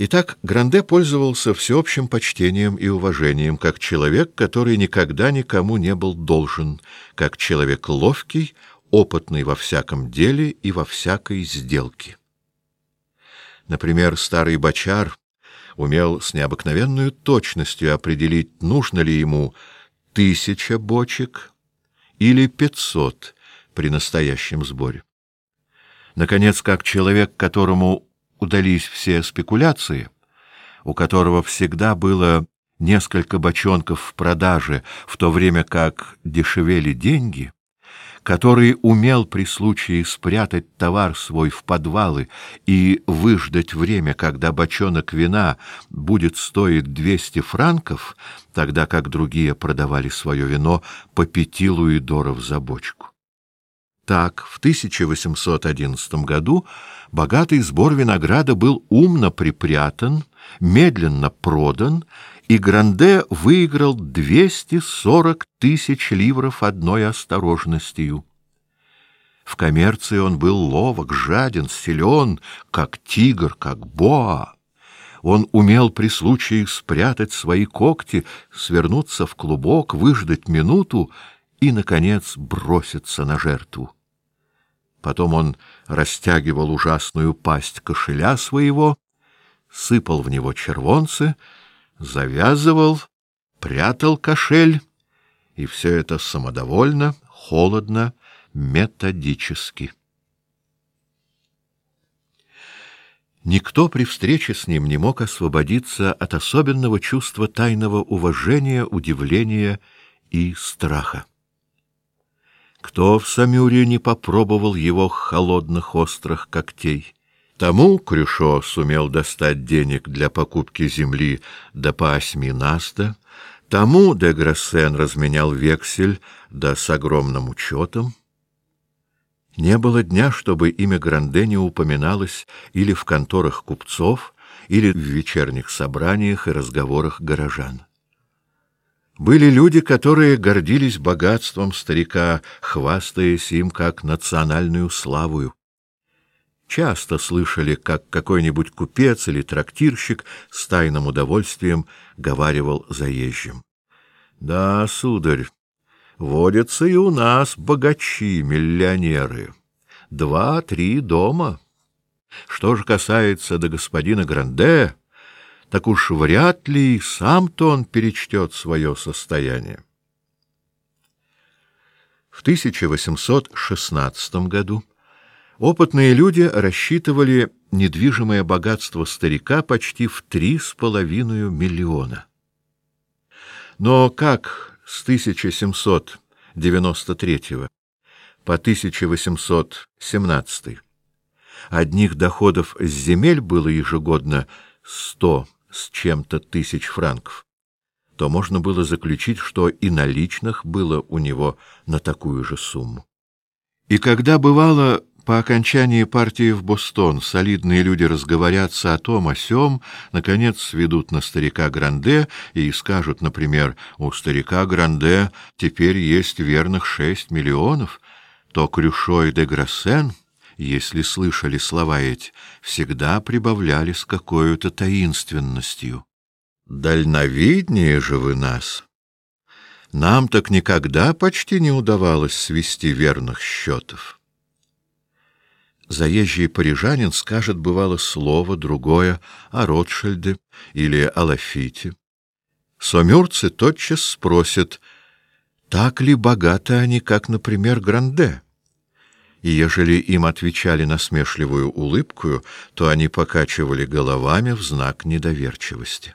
Итак, Гранде пользовался всеобщим почтением и уважением, как человек, который никогда никому не был должен, как человек ловкий, опытный во всяком деле и во всякой сделке. Например, старый бочар умел с необыкновенной точностью определить, нужно ли ему тысяча бочек или пятьсот при настоящем сборе. Наконец, как человек, которому удались все спекуляции, у которого всегда было несколько бочонков в продаже, в то время как дешевели деньги, который умел при случае спрятать товар свой в подвалы и выждать время, когда бочонок вина будет стоить двести франков, тогда как другие продавали свое вино по пяти луидоров за бочку. Так, в 1811 году богатый сбор винограда был умно припрятан, медленно продан, и Гранде выиграл 240 тысяч ливров одной осторожностью. В коммерции он был ловок, жаден, силен, как тигр, как боа. Он умел при случае спрятать свои когти, свернуться в клубок, выждать минуту и, наконец, броситься на жертву. Потом он растягивал ужасную пасть кошеля своего, сыпал в него червонцы, завязывал, прятал кошель, и все это самодовольно, холодно, методически. Никто при встрече с ним не мог освободиться от особенного чувства тайного уважения, удивления и страха. Кто в Самюре не попробовал его холодных острых когтей? Тому Крюшо сумел достать денег для покупки земли да по осьми наста, тому де Грассен разменял вексель да с огромным учетом. Не было дня, чтобы имя Гранде не упоминалось или в конторах купцов, или в вечерних собраниях и разговорах горожан. Были люди, которые гордились богатством старика, хвастаясь им как национальную славою. Часто слышали, как какой-нибудь купец или трактирщик с тайным удовольствием говаривал заезжим. — Да, сударь, водятся и у нас богачи, миллионеры. Два-три дома. Что же касается до господина Гранде, так уж вряд ли сам-то он перечтет свое состояние. В 1816 году опытные люди рассчитывали недвижимое богатство старика почти в три с половиной миллиона. Но как с 1793 по 1817 одних доходов с земель было ежегодно 100 с чем-то тысяч франков, то можно было заключить, что и наличных было у него на такую же сумму. И когда бывало по окончании партии в Бостон солидные люди разговорятся о том, о сём, наконец сведут на старика Гранде и скажут, например, у старика Гранде теперь есть верных шесть миллионов, то Крюшо и де Грассен если слышали слова эти, всегда прибавляли с какой-то таинственностью. «Дальновиднее же вы нас! Нам так никогда почти не удавалось свести верных счетов». Заезжий парижанин скажет, бывало, слово другое о Ротшильде или о Лафите. Сомюрцы тотчас спросят, так ли богаты они, как, например, Гранде и ежели им отвечали насмешливую улыбкою, то они покачивали головами в знак недоверчивости.